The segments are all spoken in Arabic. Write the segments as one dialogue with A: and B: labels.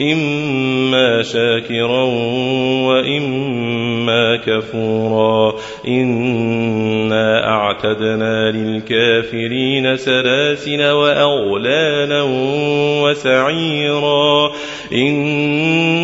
A: إما شاكرا وإما كفورا. إنا أعتدنا للكافرين سلاسل وأغلالا وسعيرا. إن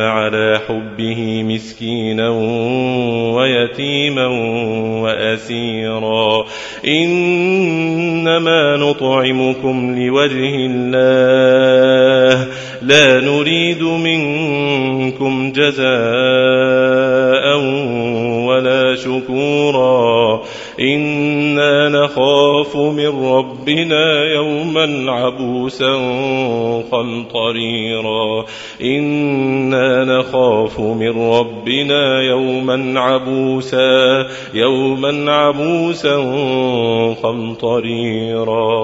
A: على حبه مسكينا ويتيما وأسيرا. إنما نطعمكم لوجه الله. لا نريد منكم جزاء ولا شكورا. إنا نخاف من ربنا يوما عبوسا قمطريرا. إنا نخاف من ربنا يوما عبوسا يوما عبوسا قمطريرا.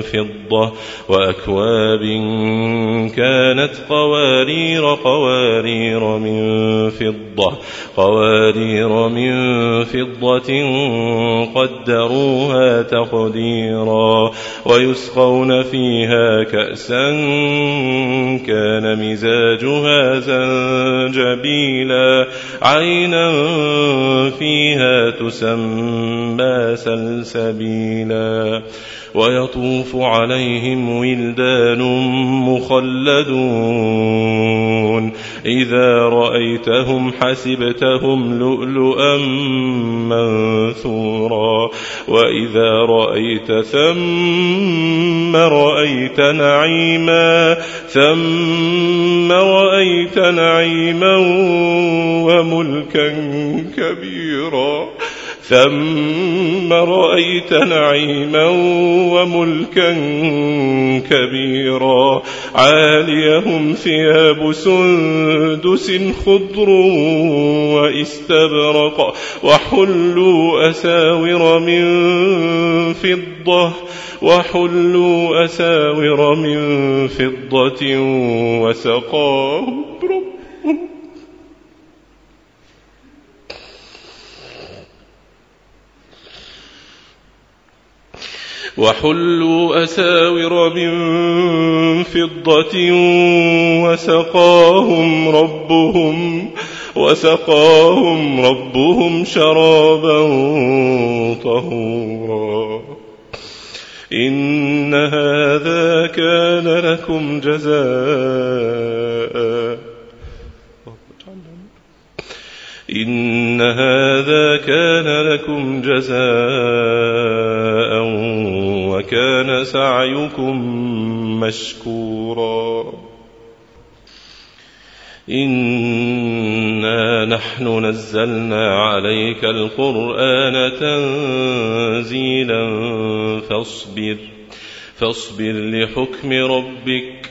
A: فضة وأكواب كانت قوارير قوارير من فضة قوارير من فضة قدروها تقديرا ويسقون فيها كأسا كان مزاجها زنجبيلا عينا فيها تسمى سلسبيلا ويطوف عليهم ولدان مخلدون. إذا رأيتهم حسبتهم لؤلؤا منثورا. وإذا رأيت ثم رأيت نعيما ثم رأيت نعيما وملكا كبيرا. ثم رأيت نعيما وملكا كبيرا عاليهم ثياب سندس خضر واستبرق وحلوا أساور من فضة وحلوا أساور من فضة وسقاهم ربهم وحلوا أساور من فضة وسقاهم ربهم وسقاهم ربهم شرابا طهورا. إن هذا كان لكم جزاء. إن هذا كان لكم جزاء. وكان سعيكم مشكورا. إنا نحن نزلنا عليك القرآن تنزيلا فاصبر فاصبر لحكم ربك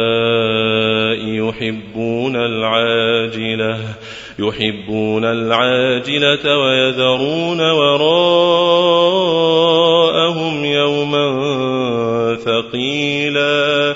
A: يحبون العاجلة يحبون العاجلة ويذرون وراءهم يوما ثقيلا.